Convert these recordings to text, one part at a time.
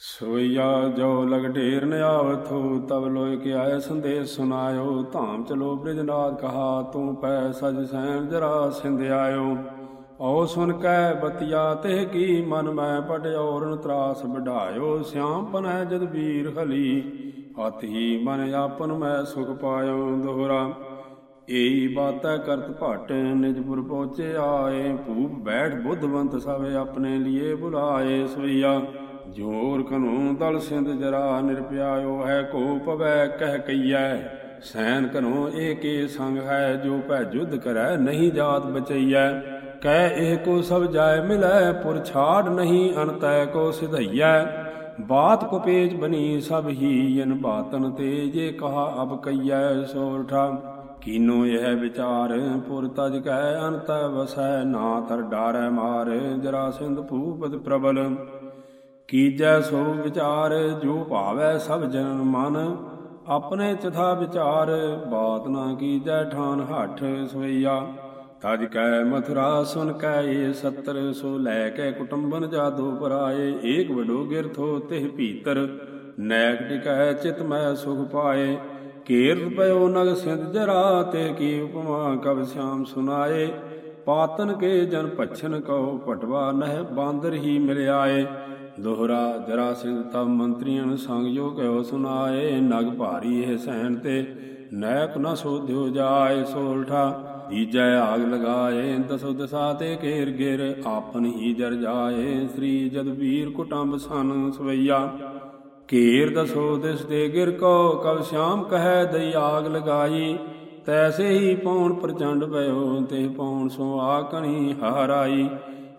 ਸੋਈਆ ਜੋ ਲਗ ਢੇਰ ਨ ਆਵਥੋ ਤਬ ਲੋਇ ਕੇ ਆਏ ਸੰਦੇਸ਼ ਸੁਨਾਇਓ ਧਾਮ ਚਲੋ ਬ੍ਰਿਜਨਾਥ ਕਹਾ, ਤੂੰ ਪੈ ਸਜ ਸੈਨ ਜਰਾ ਸਿੰਧ ਆਇਓ ਓ ਸੁਨ ਕੈ ਬਤਿਆ, ਤੇ ਕੀ ਮਨ ਮੈਂ ਪਟ ਤਰਾਸ ਵਢਾਇਓ। ਸਿਆਮ ਪਨੈ ਜਦ ਵੀਰ ਹਲੀ ਅਤ ਹੀ ਮਨ ਆਪਨ ਮੈਂ ਸੁਖ ਪਾਇਓ ਦੋਹਰਾ। ਏਈ ਬਾਤੈ ਕਰਤ ਭਟ ਨਿਜਪੁਰ ਪਹੁੰਚੇ ਆਏ। ਭੂਪ ਬੈਠ ਬੁੱਧਵੰਤ ਸਭ ਆਪਣੇ ਲੀਏ ਬੁਲਾਏ ਸੋਈਆ। ਜੋਰ ਕਨੂ ਦਲ ਸਿੰਧ ਜਰਾ ਨਿਰਪਿਆਇਓ, ਹੈ ਕੋ ਪਵੈ ਕਹਿ ਕਈਐ। ਸੈਨ ਕਨੂ ਏਕੇ ਸੰਗ ਹੈ, ਜੋ ਭੈ ਜੁਧ ਕਰੈ ਨਹੀਂ ਜਾਤ ਬਚਈਐ। ਕਹਿ ਇਹ ਕੋ ਸਭ ਜਾਏ ਮਿਲੈ, ਪੁਰ ਛਾੜ ਨਹੀਂ ਅਨਤੈ ਕੋ ਸਿਧਈਐ। ਬਾਤ ਕੋ ਪੇਜ ਬਣੀ ਸਭ ਹੀ, ਇਨ ਬਾਤਨ ਤੇ ਜੇ ਕਹਾ ਅਬ ਕਈਐ ਸੋਰਠਾ। ਕੀਨੋ ਇਹ ਵਿਚਾਰ, ਪੁਰ ਤਜ ਕਹਿ ਅਨਤ ਵਸੈ, ਨਾ ਤਰ ਡਾਰੈ ਮਾਰ, ਜਰਾ ਸਿੰਧ ਭੂਪਤ ਪ੍ਰਬਲ। ਕੀਜੈ ਸੋ ਵਿਚਾਰ, ਜੋ ਭਾਵੈ ਸਭ ਜਨ ਮਨ। ਆਪਣੇ ਚਥਾ ਵਿਚਾਰ, ਬਾਤ ਨਾ ਕੀਜੈ ਠਾਨ ਹੱਠ ਸੋਈਆ ਤਜ ਕੈ ਮਥੁਰਾ, ਸੁਨ ਕੈ ਏ ਸਤਰ, ਸੋ ਲੈ ਕੇ ਕੁਟੰਬਨ ਜਾਦੂ ਪਰਾਏ। ਏਕ ਵਡੋ ਗਿਰਥੋ ਤਿਹ ਭੀਤਰ, ਨੈਕ ਟਿਕੈ ਚਿਤ ਮੈ ਸੁਖ ਪਾਏ। ਕੀਰਤ ਪਇਓ ਨਗ ਸਿੰਧ ਜਰਾ, ਤੇ ਕੀ ਉਪਮਾ ਕਬ ਸ਼ਾਮ ਸੁਨਾਏ। ਪਾਤਨ ਕੇ ਜਨ ਪਛਨ ਕਉ ਪਟਵਾ ਨਹਿ ਬਾਂਦਰ ਹੀ ਮਿਲ ਆਏ ਦੋਹਰਾ ਜਰਾ ਸਿੰਘ ਤਬ ਮੰਤਰੀਆਂ ਸੰਗ ਜੋ ਕਹਿਓ ਸੁਨਾਏ, ਨਗ ਭਾਰੀ ਹੈ ਸੈਨ ਤੇ। ਨੈਕ ਨ ਸੋਧਿਓ ਜਾਏ ਸੋਲਠਾ ਦੀਜੈ ਆਗ ਲਗਾਏ, ਦਸੋ ਦਸਾ ਤੇ ਘੇਰ ਗਿਰ ਆਪਨ ਹੀ ਜਰ ਜਾਏ। ਸ੍ਰੀ ਜਦਵੀਰ ਕੁਟੰਬ ਸਨ ਸਵਈਆ, ਘੇਰ ਦਸੋ ਦਿਸ ਦੇ ਗਿਰ ਕੋ, ਕਬ ਸ਼ਾਮ ਕਹੈ ਦਈ ਆਗ ਲਗਾਈ। ਤੈਸੇ ਹੀ ਪੌਣ ਪ੍ਰਚੰਡ ਭਇਓ ਤੇ ਪੌਣ ਸੋ ਆਕਣੀ ਹਰਾਈ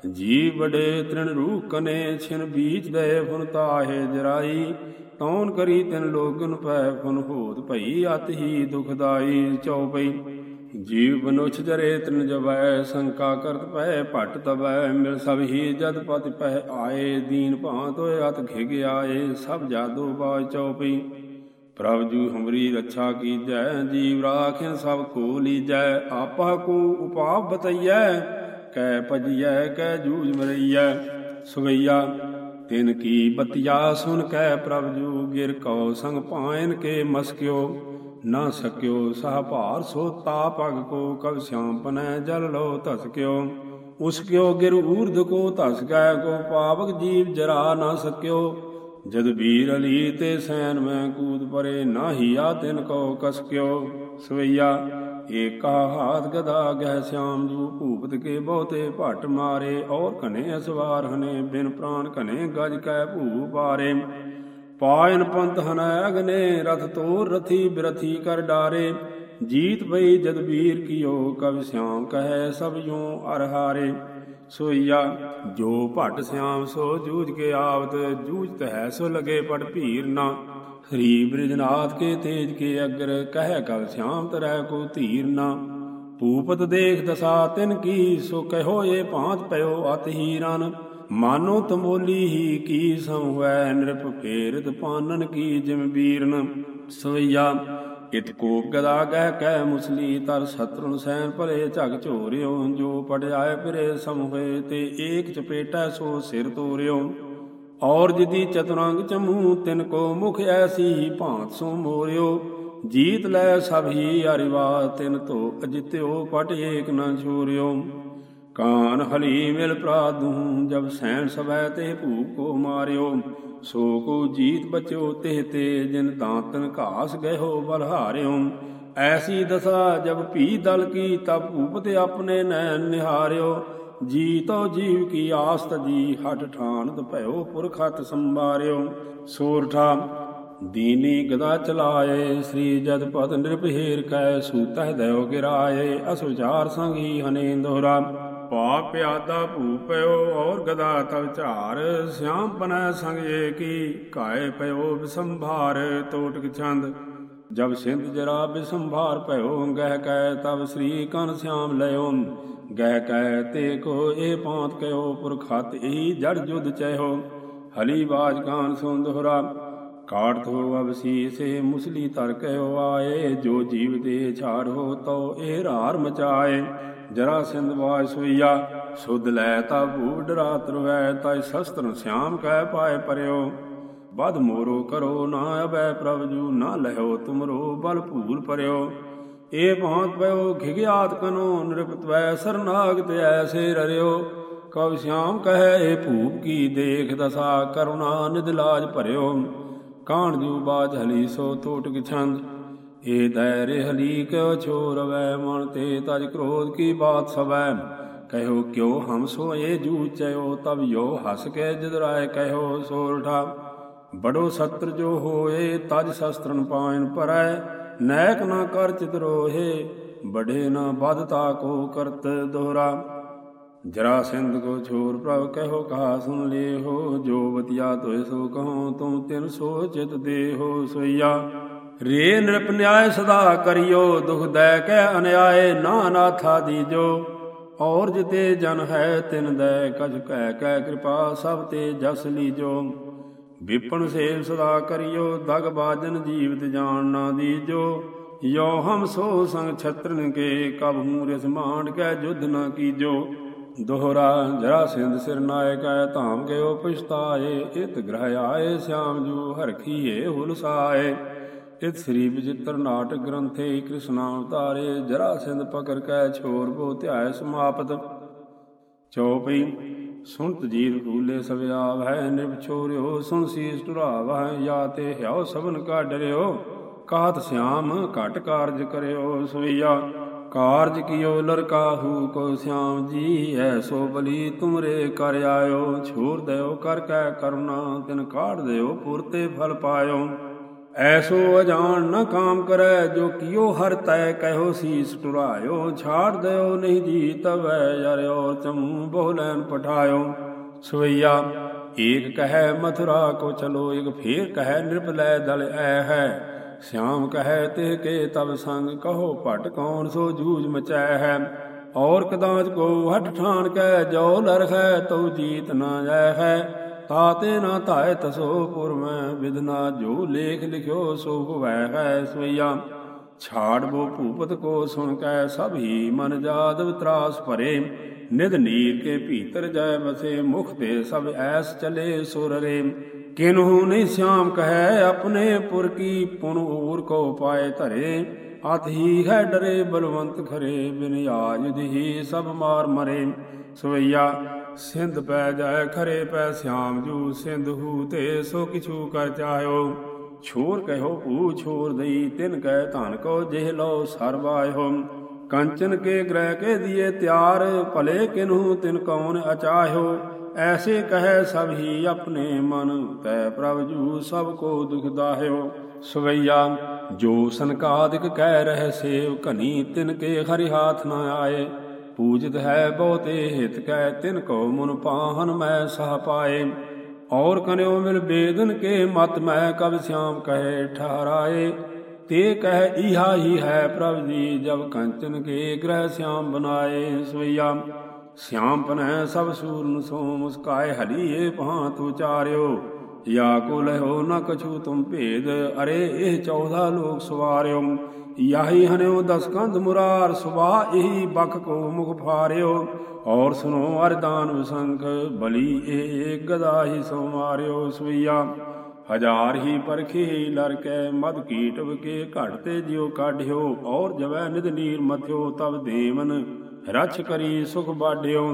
ਜੀ ਬੜੇ ਤ੍ਰਿਣ ਰੂਹ ਕਨੇ ਛਿਨ ਬੀਜ ਦੇ ਫੁਨ ਤਾਹੇ ਜਰਾਈ। ਤੌਣ ਕਰੀ ਤਿਨ ਲੋਗਨ ਪੈ ਫੁਨ ਹੋਤ ਭਈ, ਅਤ ਹੀ ਦੁਖਦਾਈ ਚਉਪਈ ਜੀਵ ਬਨੁਛ ਜਰੇ ਤ੍ਰਿਨ ਜਵੈ, ਸੰਕਾ ਕਰਤ ਪੈ, ਭਟ ਤਵੈ, ਮਿਲ ਸਭ ਹੀ ਜਦ ਪਤ ਪੈ ਆਏ। ਦੀਨ ਭਾਂਤ ਹੋਏ, ਅਤ ਘਿਗ ਆਏ, ਸਭ ਜਾਦੂ ਬਾਜ ਚਉਪਈ ਪ੍ਰਭ ਜੂ ਹਮਰੀ ਰੱਛਾ ਕੀਜੈ, ਜੀਵ ਰਾਖਿਨ ਸਭ ਕੋ ਲੀਜੈ, ਆਪਾ ਕੋ ਉਪਾਪ ਬਤਈਐ। ਕੈ ਭਜੀਐ, ਕੈ ਜੂਝ ਮਰਈਐ। ਸੁਗਈਆ, ਤਿਨ ਕੀ ਬਤਿਆ ਸੁਨ ਕੈ ਪ੍ਰਭ ਜੂ, ਗਿਰ ਕਉ ਸੰਗ ਪਾਇਨ ਕੇ ਮਸਕਿਓ। ਨਾ ਸਕਿਓ, ਸਹ ਭਾਰ ਸੋ ਤਾ ਪਗ ਕੋ, ਕਬ ਸਿਆਮ ਪਨੈ ਜਲ ਲੋ ਧਸਕਿਓ ਉਸ ਕਿਓ ਗਿਰ ਊਰਧ ਕੋ ਧਸ ਗੈ ਕੋ ਪਾਵਕ ਜੀਵ ਜਰਾ ਨਾ ਸਕਿਓ। ਜਦ ਵੀਰ ਅਲੀ ਤੇ ਸੈਨ ਮੈਂ ਕੂਦ ਪਰੇ, ਨਾਹੀ ਆ ਤਿਨ ਕੋ ਕਸਕਿਓ ਸਵਈਆ ਏਕਾ ਹਾਥ ਗਦਾ ਗਹਿ ਸਿਆਮ ਜੂ, ਭੂਪਤ ਕੇ ਬਹੁਤੇ ਭਟ ਮਾਰੇ, ਔਰ ਕਨੇ ਅਸਵਾਰ ਹਨੇ, ਬਿਨ ਪ੍ਰਾਨ ਕਨੇ ਗਜ ਕੈ ਭੂ ਪਾਰੇ। ਪਾਇਨ ਪੰਤ ਹਨੈ ਅਗਨੇ, ਰਥ ਤੋਰ ਰਥੀ ਬਿਰਥੀ ਕਰ ਡਾਰੇ। ਜੀਤ ਪਈ ਜਦਬੀਰ ਕੀਓ, ਕਵ ਸਿਆਮ ਕਹੈ ਸਭ ਯੋ ਅਰਹਾਰੇ। ਸੋਈਆ, ਜੋ ਭਟ ਸਿਆਮ ਸੋ ਜੂਝ ਕੇ ਆਵਤ ਜੂਝਤ ਹੈ ਸੋ ਲਗੇ ਪੜ ਭੀਰ ਨਾ। ਹਰੀ ਬ੍ਰਿਜਨਾਥ ਕੇ ਤੇਜ ਕੇ ਅਗਰ, ਕਹਿ ਕਵ ਸਿਆਮ ਤਰੈ ਕੋ ਧੀਰ ਨਾ। ਭੂਪਤ ਦੇਖ ਦਸਾ ਤਿਨ ਕੀ, ਸੋ ਕਹਿਓ ਏ ਭਾਂਤ ਪਇਓ ਅਤ ਹੀ ਰਨ ਮਾਨੋ ਤਮੋਲੀ ਹੀ ਕੀ ਸੰਵੈ ਨਿਰਪ ਫੇਰਤ ਪਾਨਨ ਕੀ ਜਿਮ ਵੀਰਨ ਸਵਈਆ ਇਤ ਕੋਪ ਗਦਾ ਗਹਿ ਕਹਿ ਮੁਸਲੀ ਤਰ ਸਤਰੁਨ ਸੈਨ ਭਲੇ ਝਗ ਝੋਰਿਓ, ਜੋ ਪੜਿਆਏ ਫਿਰੇ ਸਮ ਤੇ ਏਕ ਚਪੇਟਾ ਸੋ ਸਿਰ ਤੋਰਿਓ। ਔਰ ਜਿਦੀ ਚਤੁਰੰਗ ਚਮੂ, ਤਿਨ ਕੋ ਮੁਖ ਐਸੀ ਭਾਂਤ ਸੋ ਮੋਰਿਓ। ਜੀਤ ਲੈ ਸਭ ਹੀ ਅਰਿਵਾ, ਤਿਨ ਤੋ ਅਜਿਤਿਓ, ਪਟ ਏਕ ਨ ਛੋਰਿਓ। ਕਾਨ ਹਲੀ ਮਿਲ ਪ੍ਰਾਦੂ, ਜਬ ਸੈਣ ਸਵੈ ਤੇ ਭੂਪ ਕੋ ਮਾਰਿਓ। ਸੋ ਕੋ ਜੀਤ ਬਚਿਓ ਤੇ ਤੇ, ਜਿਨ ਦਾਂਤਨ ਘਾਸ ਗਇਓ ਬਲਹਾਰਿਓ ਐਸੀ ਦਸਾ ਜਬ ਭੀ ਦਲ ਕੀ, ਤਬ ਭੂਪ ਤੇ ਆਪਣੇ ਨੈਣ ਨਿਹਾਰਿਓ। ਜੀਤੋ ਜੀਵ ਕੀ ਆਸਤ ਤਜੀ ਹਟ ਠਾਨਤ ਭਇਓ ਪੁਰਖਤ ਸੰਭਾਰਿਓ। ਸੋਰਠਾ, ਦੀਨੀ ਗਦਾ ਚਲਾਏ, ਸ੍ਰੀ ਜਦ ਪਦ ਨਿਰਭੇਰ ਕੈ, ਸੂਤਹਿ ਦਇਓ ਗਿਰਾਏ। ਅਸੁਚਾਰ ਸੰਗੀ ਹਨੇ ਦੋਹਰਾ ਪਾ ਪਿਆਦਾ ਭੂਪਿਓ ਔਰ ਗਦਾ ਤਵ ਝਾਰ ਸਿਆਮ ਪਨੈ ਸੰਗ ਏਕੀ ਕਾਏ ਪਇਓ ਬਿਸੰਭਾਰ, ਤੋਟਕ ਛੰਦ। ਜਬ ਸਿੰਧ ਜਰਾ ਬਿਸੰਭਾਰ ਭਇਓ, ਗਹਿ ਕੈ ਤਬ ਸ੍ਰੀ ਕਨ ਸਿਆਮ ਲਿਓ ਗਹਿ ਕੈ ਤੇ ਕੋ ਇਹ ਪਾਂਤ ਕਯੋ ਪੁਰਖਤ ਹੀ ਜੜ ਜੁਦ ਚਹਿਓ। ਹਲੀ ਬਾਜ ਕਾਨ ਸੁਨ ਦੋਹਰਾ ਕਾਟ ਥੋ ਅਬਸੀ ਸੇ ਮੁਸਲੀ ਤਰ ਕਯੋ ਆਏ। ਜੋ ਜੀਵ ਦੇ ਛਾੜੋ ਤੋ ਇਹ ਰਾਰ ਮਚਾਏ। ਜਰਾ ਸਿੰਧ ਬਾਜ ਸੋਈਆ, ਸੁਧ ਲੈ ਤਾ ਭੂ ਡਰਾ ਤਰਵੈ ਤੈ ਸ਼ਸਤਰ ਸਿਆਮ ਕਹਿ ਪਾਏ ਪਰਿਓ। ਬਦ ਮੋਰੋ ਕਰੋ ਨਾ ਅਬੈ ਪ੍ਰਭ ਜੂ, ਨਾ ਲਹਿਓ ਤੁਮਰੋ ਬਲ ਭੂਲ ਪਰਿਓ। ਏ ਪਹੁੰਚ ਪਇਓ ਘਿਗਿਆਤ ਕਨੋ, ਨਿਰਪਤ ਵੈ ਸਰਨਾਗਤ ਐਸੇ ਰਰਿਓ। ਕਵ ਸਿਆਮ ਕਹੈ, ਏ ਭੂਪ ਕੀ ਦੇਖ ਦਸਾ, ਕਰੁਣਾ ਨਿਦ ਲਾਜ ਭਰਿਓ। ਕਾਣ ਜੂ ਬਾਜ ਹਲੀ ਸੋ ਟੋਟਕ ਛੰਦ। ਏ ਦੈਰੇ ਹਲੀ ਕਿਉ ਛੋਰਵੈ ਮਨ ਤੇ ਤਜ ਕ੍ਰੋਧ ਕੀ ਬਾਤ ਸਵੈ। ਕਹਿਓ ਕਿਉ ਹਮ ਸੋਏ ਜੂ ਚਇਓ ਤਬ ਯੋ ਹਸ ਕੇ ਜਦਰਾਏ ਕਹਿਓ ਸੋਲਠਾ ਬੜੋ ਸਤਰ ਜੋ ਹੋਏ, ਤਜ ਸ਼ਸਤਰਨ ਪਾਇਨ ਪਰੈ ਨੈਕ ਨਾ ਕਰ ਚਿਤਰੋਹੇ ਬੜੇ ਨਾ ਬਦਤਾ ਕੋ ਕਰਤ ਦੋਹਰਾ। ਜਰਾ ਸਿੰਧ ਕੋ ਛੋਰ ਪ੍ਰਭ ਕਹਿਓ ਕਹਾ ਸੁਨ ਲੇ ਹੋ ਜੋ ਬਤਿਆ ਤੋਇ ਸੋ ਕਹੋ ਤੁਮ ਤਿਨ ਸੋ ਚਿਤ ਦੇਹੋ ਸੋਈਆ। ਰੇ ਨਿਰਪ ਨਿਆਇ ਸਦਾ ਕਰਿਓ, ਦੁਖ ਦੈ ਕੈ ਅਨਿਆਏ ਨਾ ਨਾਥਾ ਦੀਜੋ। ਔਰ ਜਿਤੇ ਜਨ ਹੈ, ਤਿਨ ਦੈ ਕਛ ਕਹਿ ਕੈ ਕਿਰਪਾ ਸਭ ਤੇ ਜਸ ਲੀਜੋ। ਵਿਪਨ ਸੇਵ ਸਦਾ ਕਰਿਓ, ਦਗ ਬਾਜਨ ਜੀਵਤ ਜਾਣ ਨਾ ਦੀਜੋ। ਯੋ ਹਮ ਸੋ ਸੰਗ ਛਤਰਨ ਕੇ, ਕਬ ਹੂੰ ਰਿਸ ਮਾਂਡ ਕੈ ਜੁਧ ਨਾ ਕੀਜੋ। ਦੋਹਰਾ ਜਰਾ ਸਿੰਧ ਸਿਰ ਨਾਇਕੈ ਧਾਮ ਗਇਓ ਪਛਤਾਏ ਇਤ ਗ੍ਰਹਿ ਆਏ, ਸਿਆਮ ਜੂ ਹਰਖੀਏ ਹੁਲਸਾਏ ਇਤ ਸ੍ਰੀ ਵਿਜਿਤਰ ਨਾਟਕ ਗ੍ਰੰਥੇ ਕ੍ਰਿਸ਼ਨਾ ਅਵਤਾਰੇ ਜਰਾ ਸਿੰਧ ਪਕਰ ਕੈ ਛੋਰ ਬੋ ਧਿਆਇ ਸਮਾਪਤ। ਚੌਪਈ ਸੁਣਤ ਜੀਰ ਫੂਲੇ ਸਭ ਆਵੈ ਨਿਭ ਛੋਰਿਓ, ਸੁਣ ਸੀਸ ਟੁਰਾਵੈ ਯਾ ਤੇ ਹਿਓ ਸਭਨ ਕਾ ਡਰਿਓ ਕਾਤ ਸਿਆਮ, ਘਟ ਕਾਰਜ ਕਰਿਓ, ਸੋਈਆ। ਕਾਰਜ ਕੀਓ ਲਰਕਾਹੂ ਕੋ ਸਿਆਮ ਜੀ ਐਸੋ ਬਲੀ ਤੁਮਰੇ ਕਰ ਆਇਓ। ਛੋਰ ਦਿਓ ਕਰ ਕੈ ਕਰੁਣਾ, ਤਿਨ ਕਾੜ ਦਿਓ ਪੁਰਤੇ ਫਲ ਪਾਇਓ। ਐਸੋ ਅਜਾਣ ਨ ਕਾਮ ਕਰੈ, ਜੋ ਕੀਓ ਹਰ ਤੈ ਕਹਿਓ ਸੀਸ ਟੁਰਾਇਓ। ਛਾੜ ਦਿਓ ਨਹੀਂ ਜੀ ਤਵੈ, ਯਰਿਓ ਚਮੂ ਬਹੁ ਲੈਨ ਪਠਾਇਓ। ਸਵਈਆ, ਏਕ ਕਹੈ ਮਥੁਰਾ ਕੋ ਚਲੋ, ਏਕ ਫੇਰ ਕਹੈ ਨਿਰਪਲੈ ਦਲ ਐ ਹੈ। ਸਿਆਮ ਕਹੈ ਤੇ ਕੇ ਤਬ ਸੰਗ, ਕਹੋ ਭਟ ਕੌਣ ਸੋ ਜੂਝ ਮਚੈ ਹੈ। ਔਰ ਕਦਾਚ ਕੋ ਹਟ ਠਾਨ ਕੈ, ਜੋ ਲਰਖੈ ਤਉ ਜੀਤ ਨਾ ਜੈ ਹੈ। ਤਾਤੇ ਨਾ ਧਾਇ ਤਸੋ ਪੁਰ ਮੈਂ ਵਿਦਨਾ ਜੋ ਲੇਖ ਲਿਖਿਓ ਸੋ ਹੋਵੈ ਹੈ ਸੋਈਆ ਛਾੜ ਬੋ ਭੂਪਤ ਕੋ ਸੁਣ ਕੈ, ਸਭ ਹੀ ਮਨ ਜਾਦਵ ਤਰਾਸ ਭਰੇ। ਨਿਦ ਨੀਰ ਕੇ ਭੀਤਰ ਜੈ ਬਸੇ ਮੁਖ ਤੇ ਸਭ ਐਸ ਚਲੇ ਸੁਰ ਰੇ। ਕਿਨਹੂ ਨਹੀਂ ਸਿਆਮ ਕਹੈ, ਆਪਣੇ ਪੁਰ ਕੀ ਪੁਨ ਊਰ ਕੋ ਪਾਏ ਧਰੇ। ਅਤ ਹੀ ਹੈ ਡਰੇ ਬਲਵੰਤ ਖਰੇ, ਬਿਨ ਆਜ ਦਿਹੀ ਸਭ ਮਾਰ ਮਰੇ। ਸਵਈਆ ਸਿੰਧ ਪੈ ਜਾਏ, ਖਰੇ ਪੈ ਸਿਆਮ ਜੂ। ਸਿੰਧ ਹੂ ਤੇ ਸੋ ਕਿਛੂ ਕਰ ਚਾਹਿਓ ਛੋਰ ਕਹਿਓ, ਭੂ ਛੋਰ ਦਈ ਤਿਨ ਕਹਿ ਧਨ ਕੋ ਜਿਹ ਲੋ ਸਰਵਾਇਓ ਕੰਚਨ ਕੇ ਗ੍ਰਹਿ ਕੇ ਦੀਏ ਤਿਆਰ, ਭਲੇ ਕਿਨਹੂ ਤਿਨ ਕੌਣ ਅਚਾਹਿਓ ਐਸੇ ਕਹੈ ਸਭ ਹੀ ਆਪਣੇ ਮਨ ਤੈ ਪ੍ਰਭ ਜੂ, ਸਭ ਕੋ ਦੁਖ ਦਾਹਿਓ ਸਵਈਆ, ਜੋ ਸੰਕਾਦਿਕ ਕਹਿ ਰਹਿ ਸੇਵ, ਘਨੀ ਤਿਨ ਕੇ ਹਰਿ ਹਾਥ ਨਾ ਆਏ। ਪੂਜਿਤ ਹੈ ਬਹੁਤੇ ਹਿਤ ਕੈ, ਤਿਨ ਕੋ ਮਨ ਪਾਹਨ ਮੈਂ ਸਹ ਪਾਏ। ਔਰ ਕਨਿਓ ਮਿਲ ਬੇਦਨ ਕੇ ਮਤ ਮੈਂ ਕਬ ਸਿਆਮ ਕਹੇ ਠਹਰਾਏ। ਤੇ ਕਹਿ, ਇਹਾ ਹੀ ਹੈ ਪ੍ਰਭ ਜੀ, ਜਬ ਕੰਚਨ ਕੇ ਗ੍ਰਹਿ ਸਿਆਮ ਬਨਾਏ ਸਵਈਆ। ਸਿਆਮ ਪਨੈ ਸਭ ਸੂਰਨ ਸੋ ਮੁਸਕਾਏ ਹਲੀਏ ਭਾਂਤ ਉਚਾਰਿਓ। ਯਾ ਕੋ ਲਹੋ ਨ ਕਛੂ ਤੁਮ ਭੇਦ, ਅਰੇ ਇਹ 14 ਲੋਕ ਸਵਾਰਿਓ। ਯਾਹੀ ਹਨਿਓ ਦਸ ਮੁਰਾਰ ਸੁਬਾ ਇਹੀ ਬਖ ਕੋ ਮੁਖ ਫਾਰਿਓ ਔਰ ਸੁਨੋ ਅਰਦਾਨ ਵਿਸੰਖ, ਬਲੀ ਇਹ ਗਦਾ ਹੀ ਸੋ ਮਾਰਿਓ ਸਵਈਆ। ਹਜ਼ਾਰ ਹੀ ਪਰਖੇ ਲਰ ਕੈ, ਮਦ ਕੀਟਵ ਕੇ ਘਟ ਤੇ ਜਿਉ ਕਾਢਿਓ। ਔਰ ਜਵੈ ਨਿਦ ਨੀਰ ਮਥਿਓ ਤਬ ਦੇਵਨ ਰਛ ਕਰੀ ਸੁਖ ਬਾਢਿਓ।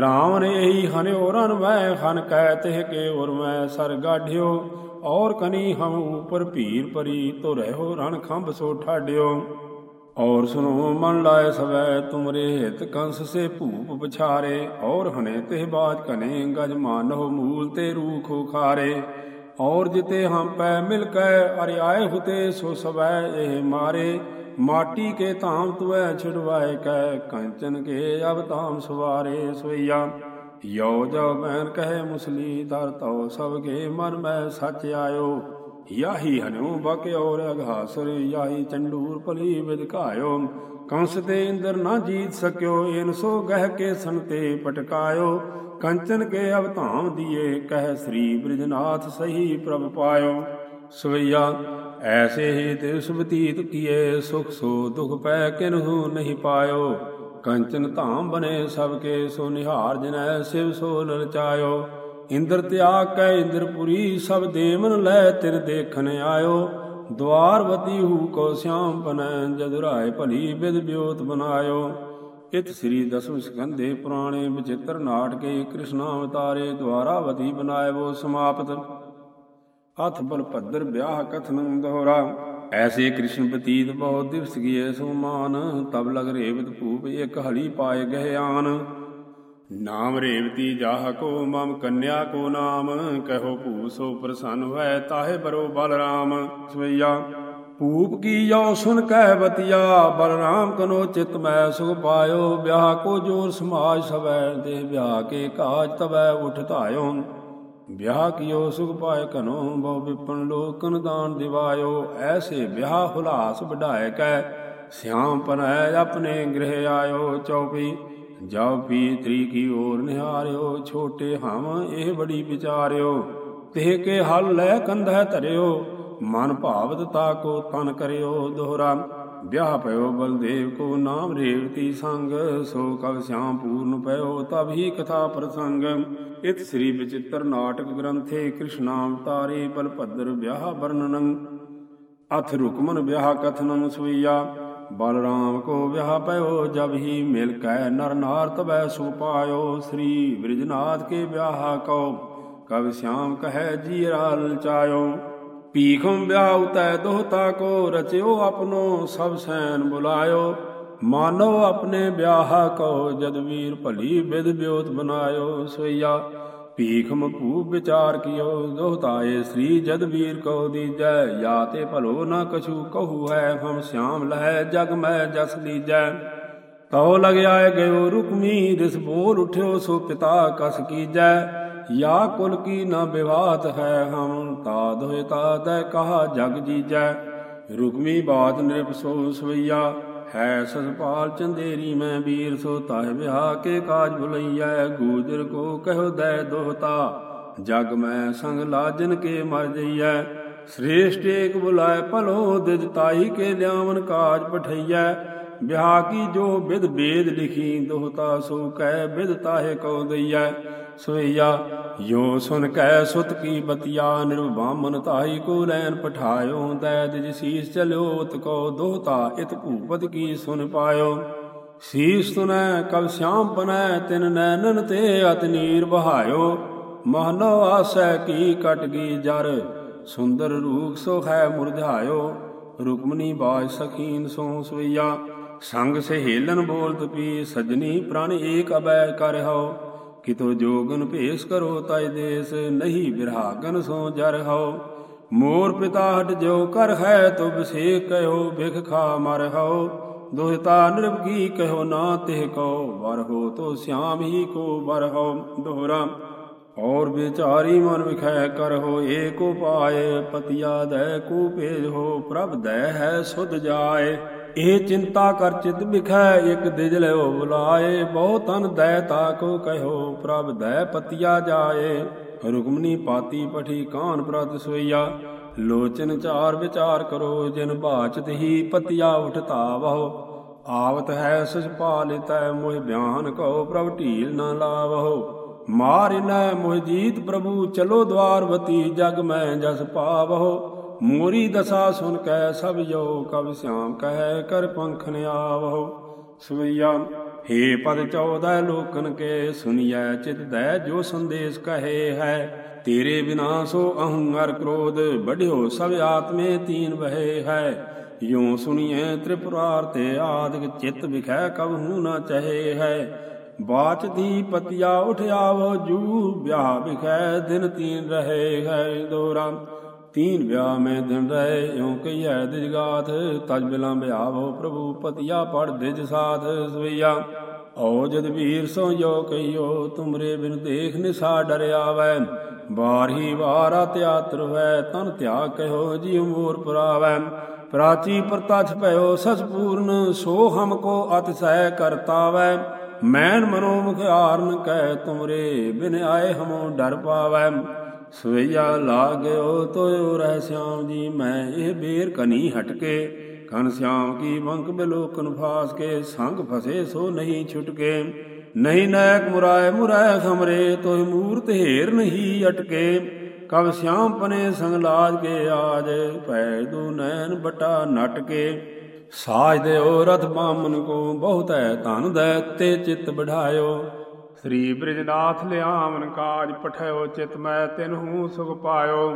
ਰਾਮ ਨੇ ਹੀ ਹਨਿਓ ਰਨ ਮੈਂ ਹਨ ਕਹਿ ਤਿਹ ਕੇ ਉਰ ਮੈਂ ਸਰ ਗਾਢਿਓ। ਔਰ ਕਨੀ ਹਮ ਉਪਰ ਭੀਰ ਪਰੀ ਤੋ ਰਹਿਓ ਰਣ ਖੰਭ ਸੋ ਠਾਡਿਓ। ਔਰ ਸੁਨੋ ਮਨ ਲਾਏ ਸਵੈ ਤੁਮਰੇ ਹਿਤ ਕੰਸ ਸੇ ਭੂਪ ਪਛਾਰੇ। ਔਰ ਹਨੇ ਤਿਹ ਬਾਜ ਕਨੇ ਗਜ ਮਾਨੋ ਮੂਲ ਤੇ ਰੂਖੋ ਖਾਰੇ ਔਰ ਜਿਤੇ ਹਮ ਪੈ ਮਿਲ ਕੈ ਅਰਿਆਏ ਹੁਤੇ ਸੋ ਸਵੈ ਇਹ ਮਾਰੇ। ਮਾਟੀ ਕੇ ਧਾਮ ਤੁਐ ਛਿੜਵਾਏ ਕੈ, ਕੰਚਨ ਕੇ ਅਬ ਧਾਮ ਸਵਾਰੇ ਸੋਈਆ। ਯੋ ਜੋ ਬੈਨ ਕਹੇ ਮੁਸਲੀ ਦਰ ਤਉ ਸਭ ਕੇ ਮਨ ਮੈਂ ਸੱਚ ਆਇਓ। ਯਾਹੀ ਹਨੂ ਬਕਿਓ ਔਰ ਯਾਹੀ ਚੰਡੂਰ ਭਲੀ ਵਿਦਕਾਇਓ ਕੰਸ ਤੇ ਇੰਦਰ ਨਾ ਜੀਤ ਸਕਿਓ ਇਨ ਸੋ ਗਹਿ ਕੇ ਸੰਤੇ ਪਟਕਾਇਓ। ਕੰਚਨ ਕੇ ਅਵ ਧਾਮ ਦੀਏ, ਕਹਿ ਸ੍ਰੀ ਬ੍ਰਿਜਨਾਥ ਸਹੀ ਪ੍ਰਭ ਪਾਇਓ। ਸਵਈਆ, ਐਸੇ ਹੀ ਤੇ ਸੁਭਤੀਤ ਕੀਏ, ਸੁਖ ਸੋ ਦੁਖ ਪੈ ਕਿਨਹੂ ਨਹੀਂ ਪਾਇਓ। ਕੰਚਨ ਧਾਮ ਬਨੇ ਸਭ ਕੇ ਸੋ ਨਿਹਾਰ ਜਿਨੈ ਸਿਵ ਸੋ ਲਲਚਾਇਓ ਇੰਦਰ ਤਿਆਗ ਕੈ ਇੰਦਰਪੁਰੀ, ਸਭ ਦੇਵਨ ਲੈ ਤਿਰ ਦੇਖਣ ਆਇਓ। ਦਵਾਰਵਤੀ ਹੂ ਕੋ ਸਿਆਮ ਪਨੈ ਜਦ ਭਲੀ ਬਿਦ ਬਿਉਤ ਬਨਾਇਓ। ਇਤ ਸ੍ਰੀ ਦਸਮ ਸਕੰਦੇ ਪੁਰਾਣੇ ਵਿਚਿਤ੍ਰ ਨਾਟਕੇ ਕ੍ਰਿਸ਼ਨ ਅਵਤਾਰੇ ਦਵਾਰਾਵਤੀ ਬਨਾਇਵੋ ਸਮਾਪਤ। ਅਥ ਬਲ ਭੱਦਰ ਵਿਆਹ ਕਥਨ ਦੋਹਰਾ। ਐਸੇ ਕ੍ਰਿਸ਼ਨ ਪਤੀਤ ਬਹੁ ਦਿਵਸ ਗਏ ਸੁਮਾਨ ਤਬ ਲਗ ਰੇਵਤ ਭੂਪ ਇਕ ਹਲੀ ਪਾਏ ਗਹਿ ਆਨ। ਨਾਮ ਰੇਵਤੀ ਜਾਹ ਕੋ ਮਮ ਕੰਨਿਆ ਕੋ ਨਾਮ ਕਹੋ ਭੂ ਸੋ ਪ੍ਰਸੰਨ ਹੋਇ ਤਾਹੇ ਬਰੋ ਬਲਰਾਮ। ਸਵਈਆ, ਭੂਪ ਕੀ ਜੋ ਸੁਨ ਕਹਿ ਬਤਿਆ, ਬਲਰਾਮ ਕਨੋ ਚਿਤ ਮੈਂ ਸੁਖ ਪਾਇਓ, ਵਿਆਹ ਕੋ ਜੋਰ ਸਮਾਜ ਸਵੈ ਦੇ ਵਿਆਹ ਕੇ ਕਾਜ ਤਵੈ, ਉਠ ਧਾਇਓ। ਵਿਆਹ ਕੀਓ, ਸੁਖ ਪਾਏ ਘਨੋ ਬਹੁ ਵਿਪਨ ਲੋਕਨ ਦਾਨ ਦਿਵਾਇਓ। ਐਸੇ ਵਿਆਹ ਹੁਲਾਸ ਵਢਾਏ ਕੈ, ਸਿਆਮ ਪਨੈ ਆਪਣੇ ਗ੍ਰਹਿ ਆਇਓ। ਚੌਪੀ ਜਾਉ ਪੀ ਤਰੀ ਕੀ ਓਰ ਨਿਹਾਰਿਓ, ਛੋਟੇ ਹਮ ਇਹ ਬੜੀ ਵਿਚਾਰਿਓ। ਤੇ ਕੇ ਹਲ ਲੈ ਕੰਧੈ ਧਰਿਓ, ਮਨ ਭਾਵਤ ਤਾ ਕੋ ਤਨ ਕਰਿਓ ਦੋਹਰਾ। ਵਿਆਹ ਪਇਓ ਬਲਦੇਵ ਕੋ ਨਾਮ ਰੇਵਤੀ ਸੰਗ, ਸੋ ਕਵ ਸਿਆਮ ਪੂਰਨ ਪਇਓ ਤਬ ਹੀ ਕਥਾ ਪ੍ਰਸੰਗ। ਇਤ ਸ੍ਰੀ ਵਿਚਿਤ੍ਰ ਨਾਟਕ ਗ੍ਰੰਥੇ ਕ੍ਰਿਸ਼ਨਾਮ ਤਾਰੇ ਬਲ ਭਦਰ ਵਿਆਹ ਵਰਣਨੰ। ਅਥ ਰੁਕਮਨ ਵਿਆਹ ਕਥਨੰ ਸੁਈਆ, ਬਲਰਾਮ ਕੋ ਵਿਆਹ ਪਇਓ ਜਬ ਹੀ ਮਿਲ ਕੈ ਨਰ ਨਾਰ ਤਬੈ ਸੁ ਪਾਇਓ। ਸ੍ਰੀ ਬ੍ਰਿਜਨਾਥ ਕੇ ਵਿਆਹ ਕੋ ਕਵ ਸਿਆਮ ਕਹੈ ਜੀ ਰਾਲ ਚਾਇਓ। ਭੀਖਮ ਵਿਆਹ ਉਤੈ ਦੋਹਤਾ ਕੋ ਰਚਿਓ ਆਪਣੋ ਸਭ ਸੈਨ ਬੁਲਾਇਓ। ਮਾਨੋ ਆਪਣੇ ਵਿਆਹ ਕੋ ਜਦ ਵੀਰ ਭਲੀ ਬਿਦ ਬਿਓਤ ਬਨਾਇਓ ਸੋਈਆ। ਭੀਖਮ ਭੂ ਵਿਚਾਰ ਕਿਓ ਦੋਹਤਾਏ ਸ੍ਰੀ ਜਦ ਵੀਰ ਕੋ ਦੀਜੈ। ਯਾ ਤੇ ਭਲੋ ਨਾ ਕਛੂ ਕਹੂ ਹੈ ਹਮ ਸਿਆਮ ਲਹਿ ਜਗ ਮੈਂ ਜਸ ਲੀਜੈ। ਤਉ ਲਗ ਆਏ ਗਇਓ ਰੁਕਮੀ, ਦਿਸ ਬੋਲ ਉਠਿਓ ਸੋ ਪਿਤਾ ਕਸ ਕੀਜੈ। ਯਾ ਕੁਲ ਕੀ ਨ ਵਿਵਾਤ ਹੈ ਹਮ ਤਾਦ ਹੋਇ ਤਾਦੈ ਕਹਾ ਜਗ ਜੀਜੈ। ਰੁਕਮੀ ਬਾਤ ਨਿਰਪ ਸੋ ਸਵਈਆ, ਹੈ ਸਸਪਾਲ ਚੰਦੇਰੀ ਮੈਂ ਵੀਰ, ਸੋ ਤਾਹ ਵਿਆਹ ਕੇ ਕਾਜ ਭੁਲਈਐ। ਗੂਜਰ ਕੋ ਕਹਿਓ ਦੈ ਦੋਹਤਾ, ਜਗ ਮੈਂ ਸੰਗ ਲਾਜਨ ਕੇ ਮਰ ਜਈਐ। ਸ੍ਰੇਸ਼ਟ ਏਕ ਬੁਲਾਏ ਭਲੋ ਦਿਜ ਤਾਈ ਕੇ ਲਿਆਵਨ ਕਾਜ ਪਠਈਐ। ਵਿਆਹ ਕੀ ਜੋ ਵਿਦ ਬੇਦ ਲਿਖੀ ਦੋਹਤਾ ਸੋ ਕਹਿ ਬਿਦ ਤਾਹੇ ਕਉ ਦਈਐ। ਸੋਈਆ ਯੋ ਸੁਨ ਕੈ ਸੁਤ ਕੀ ਬਤਿਆ ਨਿਰਵਾਮਨ ਤਾਹੀ ਕੋ ਲੈਨ ਪਠਾਇਓ। ਦੈ ਦਿਜ ਸੀਸ ਚਲਿਓ ਤ ਕੋ ਦੋਹਤਾ ਇਤ ਭੂਪਤ ਕੀ ਸੁਨ ਪਾਇਓ। ਸੀਸ ਤੁਨੈ ਕਬ ਸ਼ਾਮ ਪਨੈ ਤਿਨ ਨੈਨਨ ਤੇ ਅਤ ਨੀਰ ਬਹਾਇਓ ਮਹਨੋ ਆਸੈ ਕੀ ਕਟ ਗਈ ਜਰ ਸੁੰਦਰ ਰੂਪ ਸੋ ਹੈ ਮੁਰਝਾਇਓ, ਰੁਕਮਨੀ ਬਾਜ ਸਖੀਨ ਸੋ ਸਵਈਆ। ਸੰਗ ਸਹੇਲਨ ਬੋਲਤ ਪੀ, ਸਜਣੀ ਪ੍ਰਣ ਏਕ ਅਬੈ ਕਰਹੁ ਕਿਤੋ ਜੋਗਨ ਭੇਸ ਕਰੋ ਤਜ ਦੇਸ, ਨਹੀਂ ਬਿਰਹਾਗਨ ਸੋ ਜਰ ਹਉ। ਮੋਰ ਪਿਤਾ ਹਟ ਜੋ ਕਰ ਹੈ ਤੁਬ ਸੇ ਕਹਿਓ ਬਿਖ ਖਾ ਮਰ ਹਉ। ਦੁਹਤਾ ਨਿਰਭ ਕੀ ਕਹਿਓ, ਨਾ ਤਿਹ ਕੋ ਵਰ ਹੋ ਤੋ ਸਿਆਮ ਹੀ ਕੋ ਵਰ ਹਉ। ਦੋਹਰਾ ਔਰ ਵਿਚਾਰੀ ਮਨ ਵਿਖੈ ਕਰ ਕਰਹੁ ਏਕ ਉਪਾਏ, ਪਤਿਆ ਦੈ ਕੂ ਭੇਜ ਹੋ, ਪ੍ਰਭ ਦੈ ਹੈ ਸੁਧ ਜਾਏ। ਇਹ ਚਿੰਤਾ ਕਰ ਚਿਤ ਵਿਖੈ, ਇਕ ਦਿਜ ਲਿਓ ਬੁਲਾਏ। ਬਹੁ ਤਨ ਦੈ ਤਾ ਕੋ ਕਹਿਓ, ਪ੍ਰਭ ਦੈ ਪਤਿਆ ਜਾਏ। ਰੁਕਮਨੀ ਪਾਤੀ ਪਠੀ ਕਾਨ ਪ੍ਰਤ ਸੋਈਆ। ਲੋਚਨ ਚਾਰ ਵਿਚਾਰ ਕਰੋ, ਜਿਨ ਬਾਚਤ ਹੀ ਪਤਿਆ ਉਠਤਾ ਧਾਵਹੁ। ਆਵਤ ਹੈ ਸਚ ਪਾਲਿਤੈ ਮੋਹਿ ਬਿਆਨ ਕਉ ਪ੍ਰਭ ਢੀਲ ਨਾ ਲਾਵਹੁ। ਮਾਰਿਨੈ ਮੋਹਿ ਜੀਤ ਪ੍ਰਭੂ, ਚਲੋ ਦਵਾਰਵਤੀ ਜਗ ਮੈਂ ਜਸ ਪਾਵਹੁ। ਮੋਰੀ ਦਸਾ ਸੁਨ ਕੈ ਸਭ ਜੋ ਕਬ ਸਿਆਮ ਕਹੈ ਕਰ ਪੰਖਨ ਆਵਹੁ ਸਵਈਆ, ਹੇ ਪਦ 14 ਲੋਕਨ ਕੇ, ਸੁਨਿਐ ਚਿਤ ਦੈ ਜੋ ਸੰਦੇਸ਼ ਕਹੇ ਹੈ। ਤੇਰੇ ਬਿਨਾ ਸੋ ਅਹੰਕਾਰ ਕ੍ਰੋਧ ਬਢਿਓ ਸਭ ਆਤਮੇ ਤੀਨ ਵਹੇ ਹੈ। ਯੋ ਸੁਣੀਐ ਤ੍ਰਿਪੁਰਾਰ ਤੇ ਆਦਿਕ ਚਿਤ ਵਿਖੈ ਕਬਹੂ ਨਾ ਚਹੇ ਹੈ। ਬਾਚ ਦੀ ਪਤਿਆ ਉਠ ਆਵੋ ਜੂ ਵਿਆਹ ਵਿਖੈ, ਦਿਨ ਤੀਨ ਰਹੇ ਹੈ ਦੋਰਾ। ਤੀਨ ਵਿਆਹ ਮੈਂ ਦਿਨ ਰਹੇ ਯੋ ਕਈਐ ਦਿਜਗਾਥ, ਤਜ ਬਿਲਾਂ ਵਿਆਹੋ ਪ੍ਰਭੂ, ਪਤਿਆ ਪੜ ਦਿਜ ਸਾਥ ਸਵਈਆ। ਓ ਜਦ ਵੀਰ ਸੋ ਜੋ ਕਈਓ ਤੁਮਰੇ ਬਿਨ ਦੇਖ ਨਿਸਾ ਡਰ ਆਵੈ ਬਾਰਹੀ ਵਾਰਾ ਤਿਆਤਰ ਹੈ ਤਨ ਧਿਆਗ ਕਹਿਓ ਜੀ ਮੋਰ ਪੁਰਾਵੈ। ਪ੍ਰਾਚੀ ਪ੍ਰਤਛ ਭਇਓ ਸਚ ਪੂਰਨ ਸੋ ਹਮ ਕੋ ਅਤਿ ਅਤਿਸੈ ਕਰਤਾਵੈ ਮੈਨ ਮਨੋ ਮੁਖ ਆਰਨ ਕਹਿ ਤੁਮਰੇ, ਬਿਨ ਆਏ ਹਮੋ ਡਰ ਪਾਵੈ। ਸਵਈਆ ਲਾਗਿਓ ਤੋਇਓ ਰਹਿ ਸਿਆਮ ਜੀ, ਮੈਂ ਇਹ ਬੇਰ ਕਨੀ ਹਟਕੇ। ਕਨ ਸਿਆਮ ਕੀ ਬੰਕ ਬਿਲੋਕਨ ਫਾਸ ਕੇ ਸੰਗ ਫਸੇ ਸੋ ਨਹੀਂ ਛੁਟਕੇ। ਨਹੀਂ ਨੈਕ ਮੁਰਾਏ ਮੁਰਾਏ ਖਮਰੇ ਤੋਹਿ ਮੂਰਤ ਢੇਰ ਨਹੀਂ ਅਟਕੇ। ਕਬ ਸਿਆਮ ਪਨੇ ਸੰਗ ਲਾਜ ਕੇ ਆਜ ਭੈ ਦੂ ਨੈਣ ਬਟਾ ਨਟਕੇ। ਸਾਜ ਦਿਓ ਰਥ ਬਾਮਨ ਕੋ ਬਹੁਤ ਹੈ ਧਨ ਦੈ ਤੇ ਚਿਤ ਬਢਾਇਓ ਸ੍ਰੀ ਬ੍ਰਿਜਨਾਥ ਲਿਆਵਨ ਕਾਜ ਪਠਿਓ ਚਿਤ ਮੈਂ ਤਿਨਹੂ ਸੁਖ ਪਾਇਓ।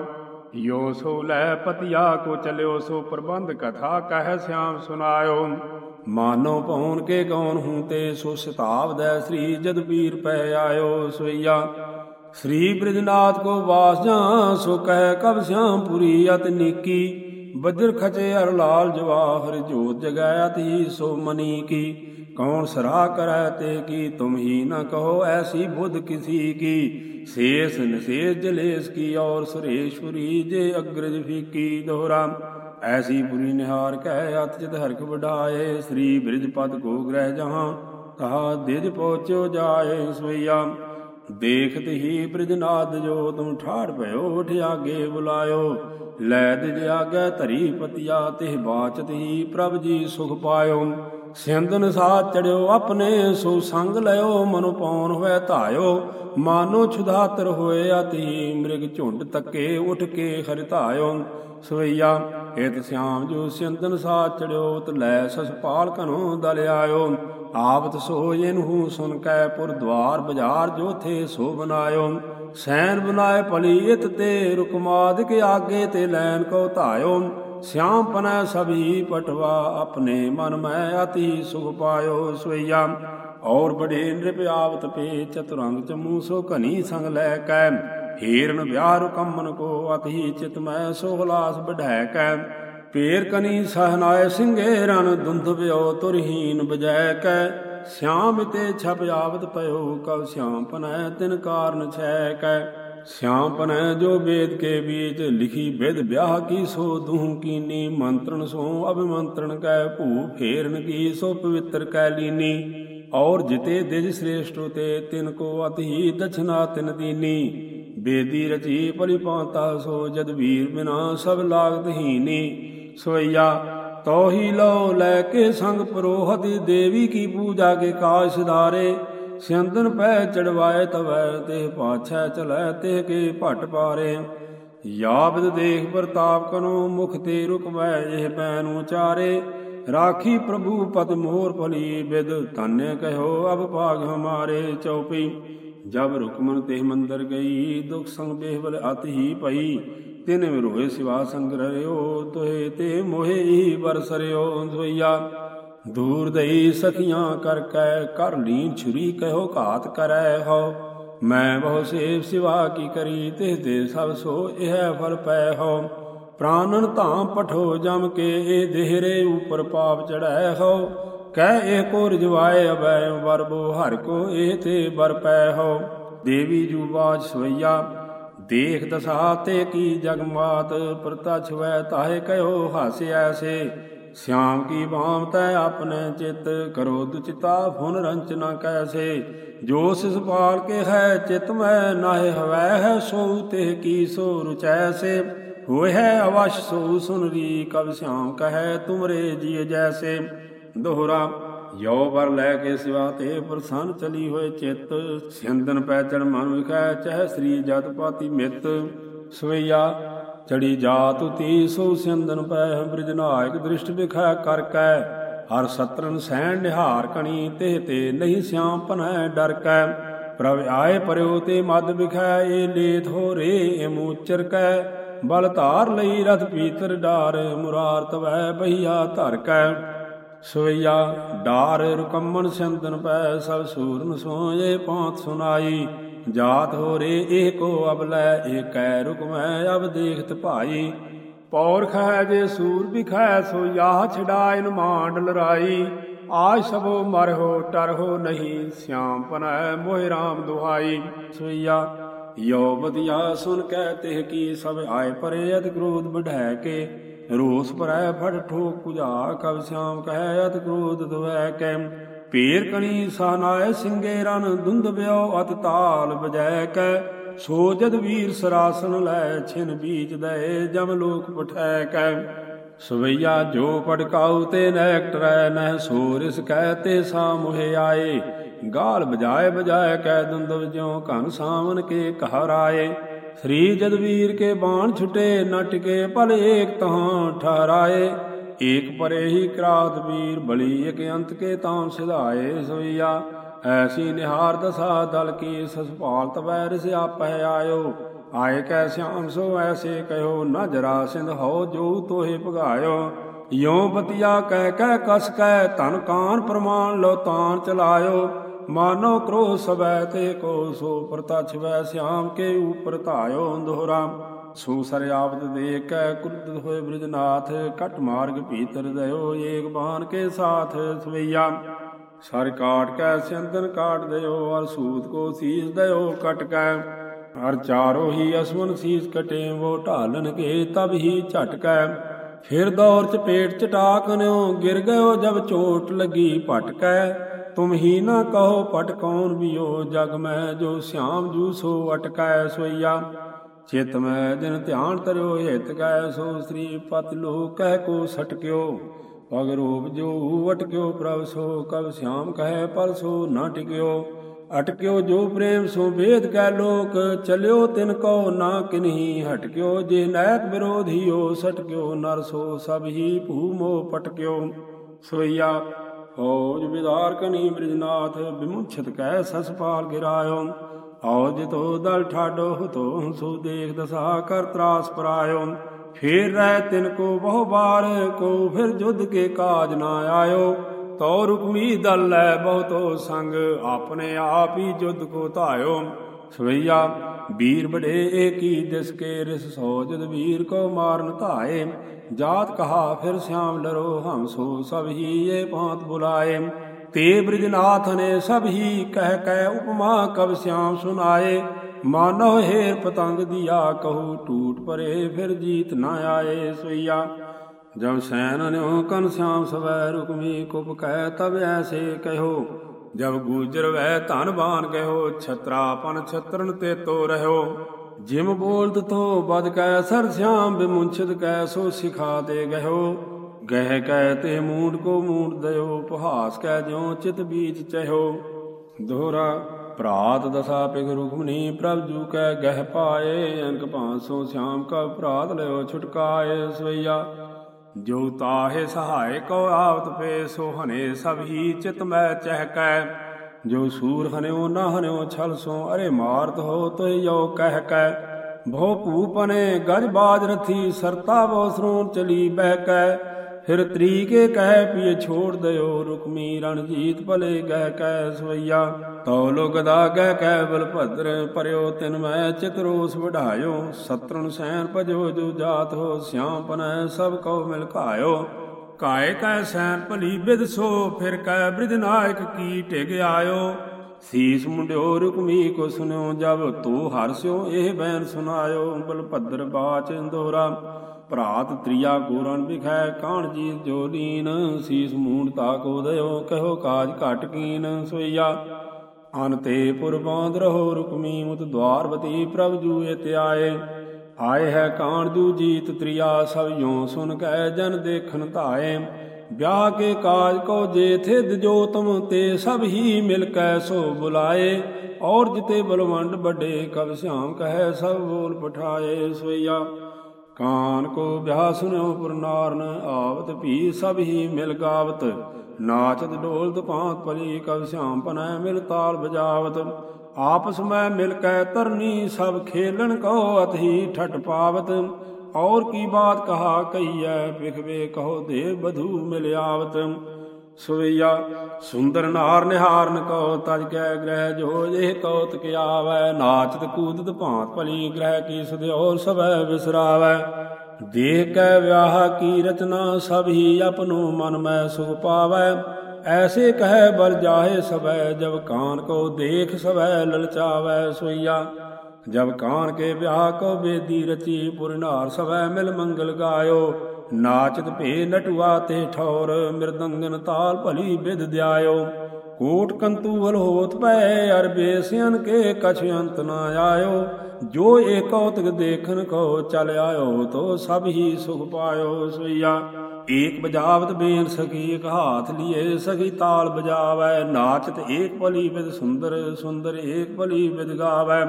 ਯੋ ਸੋ ਲੈ ਪਤਿਆ ਕੋ ਚਲਿਓ ਸੋ ਪ੍ਰਬੰਧ ਕਥਾ ਕਹਿ ਸਿਆਮ ਸੁਨਾਇਓ। ਮਾਨੋ ਪਉਨ ਕੇ ਕੌਣ ਹੂੰ ਤੇ ਸੋ ਸਿਤਾਵ ਦੈ ਸ੍ਰੀ ਜਦ ਪੀਰ ਪੈ ਆਇਓ ਸੋਈਆ ਸ੍ਰੀ ਬ੍ਰਿਜਨਾਥ ਕੋ ਵਾਸ ਜਾਂ ਸੋ ਕਹਿ ਕਬ ਸਿਆਮਪੁਰੀ ਅਤ ਨੀਕੀ। ਬਜਰ ਖਚੇ ਹਰ ਲਾਲ ਜਵਾਹਰ ਜੋਤ ਜਗਾਇਆ ਤੀ ਸੋ ਮਨੀ ਕੀ। ਕੌਣ ਸਰਾ ਕਰੈ ਤੇ ਕੀ, ਤੁਮ ਹੀ ਨ ਕਹੋ ਐਸੀ ਬੁੱਧ ਕਿਸੀ ਕੀ। ਸੇਸ ਨਸੇਸ ਜਲੇਸ ਕੀ, ਔਰ ਸੁਰੇਸ਼ਵਰੀ ਜੇ ਅਗਰਜ ਫੀਕੀ ਦੋਹਰਾ। ਐਸੀ ਬੁਰੀ ਨਿਹਾਰ ਕਹਿ ਅਤ ਜਿਤ ਹਰਖ ਵਡਾਏ। ਸ੍ਰੀ ਬ੍ਰਿਜ ਪਦ ਕੋ ਗ੍ਰਹਿ ਜਹਾਂ, ਤਹਾ ਦਿਜ ਪਹੁੰਚੋ ਜਾਏ ਸੋਈਆ ਦੇਖਤ ਹੀ ਬ੍ਰਿਜਨਾਦ ਜੋ ਤੁਮ ਠਾੜ ਭਇਓ ਉਠ ਆਗੇ ਬੁਲਾਇਓ। ਲੈ ਦਿਜ ਆਗੇ ਧਰੀ ਪਤਿਆ, ਤਿਹ ਬਾਚਤ ਹੀ ਪ੍ਰਭ ਜੀ ਸੁਖ ਪਾਇਓ। ਸਿੰਧਨ ਸਾਥ ਚੜਿਓ, ਆਪਣੇ ਸੋ ਸੰਗ ਲਿਓ ਮਨੁ ਪਉਨ ਹੋਇ ਧਾਇਓ, ਮਾਨੋ ਛੁਧਾਤਰ ਹੋਏ ਅਤੀ ਮ੍ਰਿਗ ਝੁੰਡ ਤੱਕੇ ਉਠ ਕੇ ਹਰਿਤਾਇਓ ਸਵਈਆ ਏਤ ਸਿਆਮ ਜੋ ਸਿੰਧਨ ਸਾਥ ਚੜਿਓ ਤ ਲੈ ਸਸਪਾਲ ਕਨੋ ਦਲ ਆਇਓ ਆਵਤ ਸੋ ਇਹਨੂ ਸੁਨ ਕੈ ਪੁਰ ਦਵਾਰ ਬਾਜ਼ਾਰ ਜੋ ਥੇ ਸੋ ਬਨਾਇਓ। ਸੈਨ ਬਨਾਏ ਭਲੀ ਇਤ ਤੇ ਰੁਕਮਾਦ ਕੇ ਆਗੇ ਤੇ ਲੈਨ ਕੋ ਧਾਇਓ। ਸਿਆਮ ਪਨੈ ਸਭੀ ਪਟਵਾ, ਆਪਣੇ ਮਨ ਮੈਂ ਅਤੀ ਸੁਖ ਪਾਇਓ ਸੋਈਆ ਔਰ ਬੜੇ ਨਿਰਪ ਆਵਤ ਪੇ ਚਤੁਰੰਗ ਚਮੂ ਸੋ ਘਨੀ ਸੰਗ ਲੈ ਕੈ। ਹੀਰਨ ਵਿਆਹ ਕੰਮਨ ਕੋ ਅਤੀ ਚਿਤ ਮੈਂ ਸੋ ਹਲਾਸ ਬਢੈ ਕੈ। ਪੇਰ ਕਨੀ ਸਹਨਾਏ ਸਿੰਘੇ ਰਨ ਦੁੰਧ ਤੁਰਹੀਨ ਬਜੈ ਕੈ। ਸਿਆਮ ਤੇ ਛਪ ਆਵਤ ਪਇਓ ਕਉ ਸਿਆਮ ਪਨੈ ਤਿਨ ਕਾਰਨ ਛੈ ਕੈ। ਸਿਆਮ ਪਨੈ ਜੋ ਵੇਦ ਕੇ ਬੀਚ, ਲਿਖੀ ਬਿਦ ਵਿਆਹ ਕੀ ਸੋ, ਦੂਹ ਕੀਨੀ ਮੰਤਰਣ ਸੋ, ਅਭਿਮੰਤਰਣ ਕੈ ਭੂ, ਫੇਰਨ ਕੀ ਸੋ, ਪਵਿੱਤਰ ਕੈ ਲੀਨੀ। ਔਰ ਜਿਤੇ ਦਿਜ ਸ੍ਰੇਸ਼ਟੋ ਤੇ ਤਿਨ ਕੋ ਅਤਿ ਦਛਨਾ ਤਿਨ ਦੀਨੀ। ਬੇਦੀ ਰਚੀ ਪਲੀ ਪਾਤਾ ਸੋ, ਜਦ ਵੀਰ ਬਿਨਾ ਸਭ ਲਾਗਤ ਹੀਨੀ। ਸੋਈਆ ਤੋਹੀ ਲੋ ਲੈ ਕੇ ਸੰਗ ਪਰੋਹਤ, ਦੇਵੀ ਕੀ ਪੂਜਾ ਕੇ ਕਾਜ ਸਿਧਾਰੇ ਸਿੰਦਨ ਪੈ ਚੜਵਾਏ ਤਵੈ ਤੇ ਪਾਛੈ ਚਲੈ ਤੇ ਕੇ ਭਟ ਪਾਰੇ। ਯਾਬਦ ਦੇਖ ਪ੍ਰਤਾਪ ਕਨੋ ਮੁਖ ਤੇ ਰੁਕਵੈ ਇਹ ਬੈਨ ਉਚਾਰੇ। ਰਾਖੀ ਪ੍ਰਭੂ ਪਤ ਮੋਰ ਭਲੀ ਬਿਦ ਧੰਨੇ ਕਹਿਓ ਅਬ ਭਾਗ ਹਮਾਰੇ ਚਉਪਈ ਜਬ ਰੁਕਮਨ ਤੇ ਮੰਦਰ ਗਈ ਦੁਖ ਸੰਗ ਬੇਹਵਲ ਅਤ ਹੀ ਪਈ। ਤਿਨ ਵਿਰੋਏ ਸਿਵਾ ਸੰਗਰਿਓ ਤੋਏ ਤੇ ਮੋਹੇ ਹੀ ਬਰਸਰਿਓ ਸੋਈਆ ਦੂਰ ਦਈ ਸਖੀਆਂ ਕਰ ਕੈ ਕਰ ਲੀਨ ਛੁਰੀ ਕਹਿਓ ਘਾਤ ਕਰੈ ਹੋ ਮੈਂ ਬਹੁ ਸੇਵ ਸਿਵਾ ਕੀ ਕਰੀ ਤੇ ਦੇ ਸਭ ਸੋ ਇਹ ਫਲ ਪੈ ਹੋ ਪ੍ਰਾਨਨ ਧਾਮ ਪਠੋ ਜਮ ਕੇ ਇਹ ਦੇਹਰੇ ਉਪਰ ਪਾਪ ਚੜੈ ਹੋ ਕਹਿ ਇਹ ਕੋ ਰਜਵਾਏ ਅਬੈ ਵਰਬੋ, ਹਰ ਕੋ ਇਹ ਤੇ ਵਰ ਪੈ ਹੋ ਦੇਵੀ ਜੂ ਬਾਜ ਸਵਈਆ, ਦੇਖ ਦਸਾ ਤੇ ਕੀ ਜਗਮਾਤ, ਪ੍ਰਤਛ ਵੈ ਤਾਹੇ ਕਹਿਓ ਹਾਸਿ ਐਸੇ। ਸਿਆਮ ਕੀ ਬਾਮ ਤੈ ਆਪਣੇ ਚਿਤ ਕਰੋ ਦੁਚਿਤਾ ਫੁਨ ਰੰਚ ਨ ਕੈਸੇ ਜੋ ਸਿਸ ਪਾਲ ਕੇ ਹੈ ਚਿਤ ਮੈਂ ਨਾਹਿ ਹਵੈ ਹੈ, ਸੋ ਤੇ ਕੀ ਸੋ ਰੁਚੈਸੇ ਹੋਇ ਹੈ ਅਵਸ਼ ਸੋ ਸੁਨਰੀ ਕਬ ਸਿਆਮ ਕਹੈ ਤੁਮਰੇ ਜੀ ਜੈਸੇ। ਦੋਹਰਾ, ਯੋ ਵਰ ਲੈ ਕੇ ਸਿਵਾ ਤੇ ਪ੍ਰਸੰਨ ਚਲੀ ਹੋਏ ਚਿਤ। ਸਿੰਦਨ ਪੈ ਮਨ ਵਿਖੈ, ਚਹਿ ਸ੍ਰੀ ਜਤ ਪਾਤੀ ਮਿਤ। ਸਵਈਆ ਚੜੀ ਜਾਤ ਉਤੀ ਸੋ ਸਿੰਦਨ ਪੈ, ਬ੍ਰਿਜ ਨਾਇਕ ਦ੍ਰਿਸ਼ਟ ਵਿਖੈ ਕਰ ਕੈ ਹਰ ਸਤਰਨ ਸੈਣ ਨਿਹਾਰ ਕਣੀ, ਤੇ ਤੇ ਨਹੀਂ ਸਿਆਮ ਪਨੈ ਡਰ ਕੈ। ਪ੍ਰਭ ਆਏ ਪਰਿਓ ਤੇ ਮਦ ਵਿਖੈ, ਏ ਲੇਥ ਹੋ ਰੇ, ਏ ਮੂਚਰ ਕੈ। ਬਲ ਧਾਰ ਲਈ ਰਥ ਪੀਤਰ ਡਾਰ ਮੁਰਾਰ ਤਵੈ ਬਹੀਆ ਧਰ ਕੈ। ਸਵਈਆ ਡਾਰ ਰੁਕਮਣ ਸਿੰਦਨ ਪੈ, ਸਭ ਸੂਰਨ ਸੋਏ ਪਾਂਤ ਸੁਨਾਈ। ਜਾਤ ਹੋ ਰੇ ਇਹ ਕੋ ਅਬਲੈ ਇਹ ਕੈ ਰੁਕਮੈ, ਅਬ ਦੇਖਤ ਭਾਈ। ਪੌਰ ਖੈ ਜੇ ਸੂਰ ਬਿਖੈ ਸੋ ਯਾਹ ਛਡਾਇਨ ਮਾਂਡ ਲਰਾਈ। ਆਜ ਸਭੋ ਮਰਹੋ ਟਰਹੋ ਨਹੀਂ, ਸਿਆਮ ਪਨੈ ਮੋਹਿ ਰਾਮ ਦੁਹਾਈ। ਸੋਈਆ, ਯੋ ਬਦਿਆ ਸੁਨ ਕਹਿ ਤਿਹ ਕੀ ਸਭ ਆਏ ਪਰੇ ਅਤ ਕ੍ਰੋਧ ਬਢੈ ਕੇ। ਰੋਸ ਭਰੈ ਫੜ ਠੋਕ ਕੁਝਾ ਕਬ ਸਿਆਮ ਕਹਿ ਅਤ ਕ੍ਰੋਧ ਦਵੈ ਕੈ। ਪੀਰ ਕਣੀ ਸਾਨਾਏ ਸਿੰਗੇ ਰਨ ਦੁੰਦ ਅਤ ਤਾਲ ਬਜੈ ਕੈ, ਸੋ ਜਦ ਵੀਰ ਸਰਾਸਨ ਲੈ ਛਿਨ ਬੀਜ ਦਏ, ਜਮ ਲੋਕ ਪਠੈ ਕੈ। ਸਵਈਆ ਜੋ ਪੜਕਾਉ ਤੇ ਨੈਕਟਰੈ ਨਹਿ ਸੋਰਿਸ ਕਹਿ ਤੇ ਸਾ ਆਏ। ਗਾਲ ਬਜਾਏ ਬਜਾਏ ਕਹਿ ਦੰਦਵ ਜਿਉ ਘਨ ਸਾਵਨ ਕੇ ਕਹਰਾਏ ਸ੍ਰੀ ਜਦਵੀਰ ਕੇ ਬਾਣ ਛੁਟੇ ਨ ਟਿਕੇ ਭਲ ਏਕ ਤਹਾਂ ਠਹਰਾਏ। ਏਕ ਪਰੇ ਹੀ ਕਰਾਤ ਵੀਰ, ਬਲੀ ਇਕ ਅੰਤ ਕੇ ਤਾਮ ਸਿਧਾਏ ਸੋਈਆ। ਐਸੀ ਨਿਹਾਰ ਦਸਾ ਦਲ ਕੀ ਸਸਪਾਲ ਤਵੈ ਰਿਸ ਆਪੈ ਆਇਓ। ਆਏ ਕੈ ਸਿਆਮ ਸੋ ਐਸੇ ਕਹਿਓ, ਨ ਜਰਾ ਸਿੰਧ ਹੋ ਜੋ ਤੋਹੇ ਭਗਾਇਓ। ਯੋ ਬਤਿਆ ਕਹਿ ਕਹਿ ਕਸ ਕਹਿ ਧਨ ਕਾਨ ਪ੍ਰਮਾਣ ਲੋ ਤਾਨ ਚਲਾਇਓ। ਮਾਨੋ ਕ੍ਰੋਧ ਸਵੈ ਤੇ ਕੋ ਸੋ ਪ੍ਰਤਛ ਵੈ ਸਿਆਮ ਕੇ ਉਪਰ ਧਾਇਓ ਦੋਹਰਾ ਸੋ ਸਰ ਆਵਤ ਦੇ ਕੈ ਕੁਰਤ ਹੋਏ ਬ੍ਰਿਜਨਾਥ ਕਟ ਮਾਰਗ ਭੀਤਰ ਦਇਓ ਏਕ ਬਾਣ ਕੇ ਸਾਥ ਸਵਈਆ। ਸਰ ਕਾਟ ਕੈ ਸਿੰਦਨ ਕਾਟ ਦਇਓ ਅਰ ਸੂਤ ਕੋ ਸੀਸ ਦਇਓ ਕਟ ਕੈ। ਹਰ ਚਾਰੋ ਹੀ ਅਸਵਨ ਸੀਸ ਕਟੇ ਵੋ ਢਾਲਨ ਕੇ ਤਬ ਹੀ ਝਟਕੈ ਫਿਰ ਦੌਰ ਚ ਪੇਟ ਚਟਾਕਨਿਓ ਗਿਰ ਗਇਓ ਜਬ ਚੋਟ ਲੱਗੀ ਭਟਕੈ ਤੁਮ ਹੀ ਨਾ ਕਹੋ ਪਟ ਕੌਣ ਬਿਓ, ਜਗ ਮੈਂ ਜੋ ਸਿਆਮ ਜੂ ਸੋ ਅਟਕੈ ਸੋਈਆ ਚਿਤ ਮੈਂ ਦਿਨ ਧਿਆਨ ਤਰਿਓ, ਹਿਤ ਕੈ ਸੋ ਸ੍ਰੀ ਪਤ ਲੋ ਕਹਿ ਕੋ ਸਟਕਿਓ ਪਗ ਰੂਪ ਜੋ ਵਟਕਿਓ ਪ੍ਰਭ ਸੋ, ਕਬ ਸਿਆਮ ਕਹੈ ਪਰ ਸੋ ਨਾ ਟਿਕਿਓ। ਅਟਕਿਓ ਜੋ ਪ੍ਰੇਮ ਸੋ ਵੇਦ ਕੈ ਲੋਕ, ਚਲਿਓ ਤਿਨ ਕੋ ਨਾ ਕਿਨਹੀ ਹਟਕਿਓ ਜੇ ਨੈਕ ਵਿਰੋਧੀਓ ਸਟਕਿਓ ਨਰ ਸੋ ਸਭ ਹੀ ਭੂਮੋ ਪਟਕਿਓ ਸਵਈਆ, ਫੌਜ ਵਿਦਾਰ ਕਨੀ ਬ੍ਰਿਜਨਾਥ ਵਿਮੁਛਤ ਕੈ ਸਸਪਾਲ ਗਿਰਾਇਓ। ਆਉ ਜਿਤੋ ਦਲ ਠਾਡੋ, ਤੋ ਸੋ ਦੇਖ ਦਸਾ ਕਰ ਤਰਾਸ ਪਰਾਇਓ। ਫੇਰ ਰਹਿ ਤਿਨ ਕੋ ਬਹੁ ਬਾਰ, ਕੋ ਫਿਰ ਜੁਧ ਕੇ ਕਾਜ ਨਾ ਆਇਓ। ਤੋ ਰੁਕਮੀ ਦਲ ਲੈ ਬਹੁਤੋ ਸੰਗ, ਆਪਣੇ ਆਪ ਹੀ ਜੁਧ ਕੋ ਧਾਇਓ। ਸਵਈਆ, ਵੀਰ ਬੜੇ ਏਕੀ, ਦਿਸ ਕੇ ਰਿਸ ਸੋ ਜਦ ਵੀਰ ਕੋ ਮਾਰਨ ਧਾਏ। ਜਾਤ ਕਹਾ, ਫਿਰ ਸਿਆਮ ਲਰੋ ਹਮ ਸੋ ਸਭ ਹੀ ਇਹ ਪਾਂਤ ਬੁਲਾਏ। ਤੇ ਬ੍ਰਿਜਨਾਥ ਨੇ ਸਭ ਹੀ ਕਹਿ ਕਹਿ ਉਪਮਾ ਕਬ ਸਿਆਮ ਸੁਨਾਏ ਮਾਨੋ ਹੇਰ ਪਤੰਗ ਦੀਆ ਕਹੂ ਟੂਟ ਪਰੇ, ਫਿਰ ਜੀਤ ਨਾ ਆਏ ਸੋਈਆ ਜਬ ਸੈਨ ਨਿਉ ਕਨ ਸਿਆਮ ਸਵੈ, ਰੁਕਮੀ ਕੁਪ ਕਹਿ ਤਬ ਐਸੇ ਕਹਿਓ। ਜਬ ਗੂਜਰ ਵੈ ਧਨ ਬਾਨ ਕਹਿਓ ਛਤਰਾਪਨ ਛਤਰਨ ਤੇ ਤੋ ਰਹਿਓ। ਜਿਮ ਬੋਲਤ ਤੋ ਬਦ ਕੈ ਸਰ ਸਿਆਮ ਬਿਮੁੰਛਿਤ ਕੈ ਸੋ ਸਿਖਾ ਦੇ ਗਹਿਓ। ਗਹਿ ਕੈ ਤੇ ਮੂਡ ਕੋ ਮੂਡ ਦਇਓ ਪਹਾਸ ਕੈ ਜਿਉ ਚਿਤ ਬੀਜ ਚਹਿਓ। ਦੋਹਰਾ ਭਰਾਤ ਦਸਾ ਪਿਗ ਰੁਕਮਨੀ, ਪ੍ਰਭ ਜੂ ਕੈ ਗਹਿ ਪਾਏ ਅੰਕ 500 ਸਿਆਮ ਕਾ ਭਰਾਤ ਲਿਓ ਛੁਟਕਾਏ ਸਵਈਆ। ਜੋ ਤਾਹੇ ਸਹਾਇ ਕੋ ਆਵਤ ਪੇ, ਸੋ ਹਨੇ ਸਭ ਹੀ ਚਿਤ ਮੈਂ ਚਹਿਕੈ ਜੋ ਸੂਰ ਹਨਿਓ ਨਾ ਹਨਿਓ ਛਲ ਸੋ, ਅਰੇ ਮਾਰਤ ਹੋ ਤੋਇ ਜੋ ਕਹਿ ਕੈ। ਭੋ ਭੂਪਨੇ ਗਜ ਬਾਜ ਰਥੀ, ਸਰਤਾ ਬੋ ਸਰੂਨ ਚਲੀ ਬਹਿ ਕੈ। ਫਿਰ ਤਰੀਕੇ ਕਹਿ ਪੀਏ ਛੋੜ ਦਿਓ, ਰੁਕਮੀ ਰਣਜੀਤ ਭਲੇ ਗਹਿ ਕੈ ਸਵਈਆ। ਤਉ ਲੋਕ ਦਾ ਗਹਿ ਕੈ ਬਲ ਭਦਰ, ਪਰਿਓ ਤਿਨ ਮੈਂ ਚਿਤ ਰੋਸ ਵਢਾਇਓ। ਸਤਰਣ ਸੈਨ ਭਜੋ ਜੋ ਜਾਤ ਹੋ, ਸਿਆਮ ਪਨੈ ਸਭ ਕਉ ਮਿਲ ਘਾਇਓ। ਕਾਏ ਕੈ ਸੈਨ ਭਲੀ ਬਿਦ ਸੋ, ਫਿਰ ਕੈ ਬ੍ਰਿਜ ਨਾਇਕ ਕੀ ਢਿਗ ਆਇਓ। ਸੀਸ ਮੁੰਡਿਓ, ਰੁਕਮੀ ਕੋ ਸੁਨਿਓ, ਜਬ ਤੋ ਹਰਸਿਓ ਇਹ ਬੈਨ ਸੁਨਾਇਓ। ਬਲ ਭਦਰ ਬਾਚ ਇੰਦੋਰਾ ਭਰਾਤ ਤ੍ਰਿਆ ਗੋਰਨ ਵਿਖੈ, ਕਾਣ ਜੀ ਜੋ ਲੀਨ ਸੀਸ ਮੂੰਡ ਤਾ ਕੋ ਦਇਓ ਕਹੋ ਕਾਜ ਘਟ ਕੀਨ ਸੋਈਆ। ਅਨ ਤੇ ਪੁਰ ਰਹੋ ਰੁਕਮੀ, ਮੁਤ ਦਵਾਰਵਤੀ ਪ੍ਰਭ ਜੂ ਇਤ ਆਏ। ਆਏ ਹੈ ਕਾਣ ਜੂ ਜੀਤ ਤ੍ਰਿਆ, ਸਭ ਯੋ ਸੁਨ ਕੈ ਜਨ ਦੇਖਨ ਧਾਏ। ਵਿਆਹ ਕੇ ਕਾਜ ਕੋ ਜੇ ਥਿਦ ਜੋ ਤੇ ਸਭ ਹੀ ਮਿਲ ਕੈ ਸੋ ਬੁਲਾਏ। ਔਰ ਜਿਤੇ ਬਲਵੰਡ ਵੱਡੇ, ਕਬ ਸਿਆਮ ਕਹੈ ਸਭ ਬੋਲ ਪਠਾਏ ਸੋਇਆ ਕਾਨ ਕੋ ਵਿਆਹ ਸੁਨਿਓ ਪੁਰਨਾਰਨ ਆਵਤ ਭੀ ਸਭ ਹੀ ਮਿਲ ਗਾਵਤ। ਨਾਚਤ ਢੋਲਤ ਭਾਂਤ ਪਲੀ ਕਵ ਸਿਆਮ ਪਨੈ ਮਿਲ ਤਾਲ ਬਜਾਵਤ ਆਪਸ ਮੈਂ ਮਿਲ ਕੈ ਤਰਨੀ ਸਭ ਖੇਲਣ ਕੋ ਅਤਹੀ ਠਟ ਪਾਵਤ। ਔਰ ਕੀ ਬਾਤ ਕਹਾ ਕਈਐ ਵਿਖਵੇ ਕਹੋ ਦੇ ਬਧੂ ਮਿਲ ਆਵਤ। ਸੁਵਈਆ ਸੁੰਦਰ ਨਾਰ ਨਿਹਾਰਨ ਕੋ ਤਜ ਕੈ ਗ੍ਰਹਿ ਜੋ ਇਹ ਕੌਤਕ ਆਵੈ, ਨਾਚਤ ਕੂਦਤ ਭਾਂਤ ਭਲੀ ਗ੍ਰਹਿ ਕੀ ਸੁਧਿਓ ਸਭੈ ਵਿਸਰਾਵੈ ਦੇਖ ਕੈ ਵਿਆਹ ਕੀ ਰਚਨਾ, ਸਭ ਹੀ ਆਪਨੋ ਮਨ ਮੈਂ ਸੁਖ ਪਾਵੈ। ਐਸੇ ਕਹਿ ਬਲ ਜਾਹੇ ਸਭੈ, ਜਬ ਕਾਨ ਕੋ ਦੇਖ ਸਭੈ ਲਲਚਾਵੈ ਸੋਈਆ। ਜਬ ਕਾਨ ਕੇ ਵਿਆਹ ਕੋ ਬੇਦੀ ਰਚੀ ਪੁਰਨਾਰ ਸਭੈ ਮਿਲ ਮੰਗਲ ਗਾਇਓ। ਨਾਚਤ ਭੇ ਨਟੁਆ ਤੇ ਠੌਰ ਮਿਰਦੰਗਨ ਤਾਲ ਭਲੀ ਵਿਦ ਦਿਆਇਓ। ਕੋਟ ਕੰਤੂਵਲ ਹੋਤ ਪੈ ਅਰ ਬੇਸਿਆਨ ਕੇ ਕਛ ਅੰਤ ਨਾ ਆਇਓ। ਜੋ ਏ ਦੇਖਨ ਕੋ ਚਲ ਆਇਓ, ਤੋ ਸਭ ਹੀ ਸੁਖ ਪਾਇਓ ਸੋਈਆ ਏਕ ਬਜਾਵਤ ਬੇਨ ਸਕੀ ਇੱਕ ਹਾਥ ਲਿਏ ਸਖੀ ਤਾਲ ਬਜਾਵੈ। ਨਾਚਤ ਏਕ ਭਲੀ ਵਿਦ ਸੁੰਦਰ ਸੁੰਦਰ ਏਕ ਭਲੀ ਵਿਦ ਗਾਵੈ।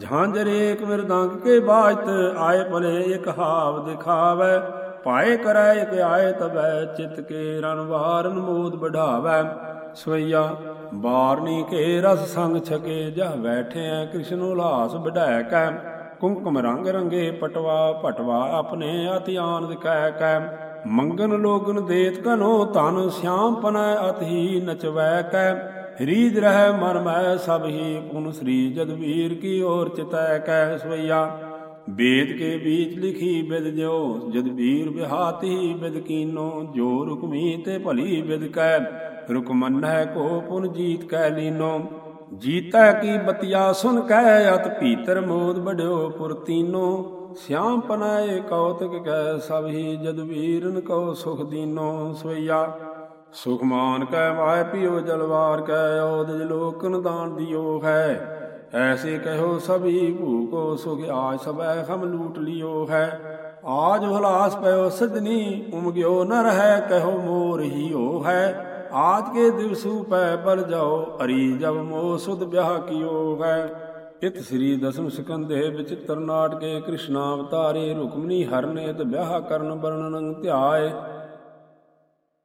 ਝਾਂਜਰ ਏਕ ਮਿਰਦੰਗ ਕੇ ਬਾਜਤ, ਆਏ ਭਲੇ ਇੱਕ ਹਾਵ ਦਿਖਾਵੈ। ਪਾਏ ਕਰੈ ਇਕ ਆਏ ਤਬੈ, ਚਿਤ ਕੇ ਰਣਵਾਰਨ ਮੋਦ ਬਢਾਵੈ ਸਵਈਆ ਬਾਰਨੀ ਕੇ ਰਸ ਸੰਗ ਛਕੇ, ਜਹ ਬੈਠਿਆ ਕ੍ਰਿਸ਼ਨ ਉਲਾਸ ਵਢਾਇ ਕੈ। ਕੁੰਕਮ ਰੰਗ ਰੰਗੇ ਪਟਵਾ ਪਟਵਾ ਆਪਣੇ ਅਤਿ ਆਨੰਦ ਕਹਿ ਕੈ। ਮੰਗਨ ਲੋਗਨ ਦੇਤ ਕਨੋ ਧਨ, ਸਿਆਮ ਪਨੈ ਅਤਿ ਨਚਵੈ ਕੈ। ਰੀਜ ਰਹਿ ਮਨ ਮੈ ਸਭ ਹੀ ਪੁਨ ਸ੍ਰੀ ਜਗਵੀਰ ਕੀ ਔਰ ਚਿਤੈ ਕੈ। ਸਵਈਆ ਵੇਦ ਕੇ ਬੀਚ ਲਿਖੀ ਬਿਦ ਜੋ ਜਦ ਵੀਰ ਬਿਹਾਤੀ ਬਿਦ ਕੀਨੋ, ਜੋ ਰੁਕਮੀ ਤੇ ਭਲੀ ਬਿਦ ਕੈ ਰੁਕਮਨਹਿ ਕੋ ਪੁਨ ਜੀਤ ਕੈ ਲੀਨੋ। ਜੀਤੈ ਕੀ ਬਤਿਆ ਸੁਨ ਕੈ, ਅਤ ਭੀਤਰ ਮੋਦ ਬੜਿਓ ਪੁਰਤੀਨੋ ਸਿਆਮ ਪਨਾਏ ਕੌਤਕ ਕੈ, ਸਭ ਹੀ ਜਦ ਵੀਰਨ ਕਉ ਸੁਖ ਦੀਨੋ। ਸਵਈਆ ਸੁਖਮਾਨ ਕੈ ਮਾਇ ਪਿਓ ਜਲਵਾਰ ਕੈ, ਔਦਜ ਲੋਕਨ ਦਾਨ ਦਿਓ ਹੈ। ਐਸੇ ਕਹੋ ਸਭੀ ਭੂਕੋ ਸੁਖ ਆਜ ਸਭੈ ਹਮ ਲੂਟ ਲਿਓ ਹੈ। ਆਜ ਭਲਾਸ ਪਇਓ ਸਜਨੀ ਉਮਗਿਓ ਨ ਰਹਿ ਕਹੋ ਮੋਰ ਹੀ ਹੋ। ਹੈ ਆਜ ਕੇ ਦਿਵਸੂ ਪੈ ਬਲ ਜਾਓ, ਅਰੀ ਜਬ ਮੋ ਸੁਧ ਵਿਆਹ ਕੀਓ ਹੈ। ਇਤ ਸ੍ਰੀ ਦਸਮ ਸਕੰਦੇ ਵਿਚਿਤ੍ਰ ਨਾਟਕੇ ਕ੍ਰਿਸ਼ਨ ਅਵਤਾਰੇ ਰੁਕਮਨੀ ਹਰਨੇ ਤੇ ਵਿਆਹ ਕਰਨ ਵਰਣਨ ਧਿਆਏ।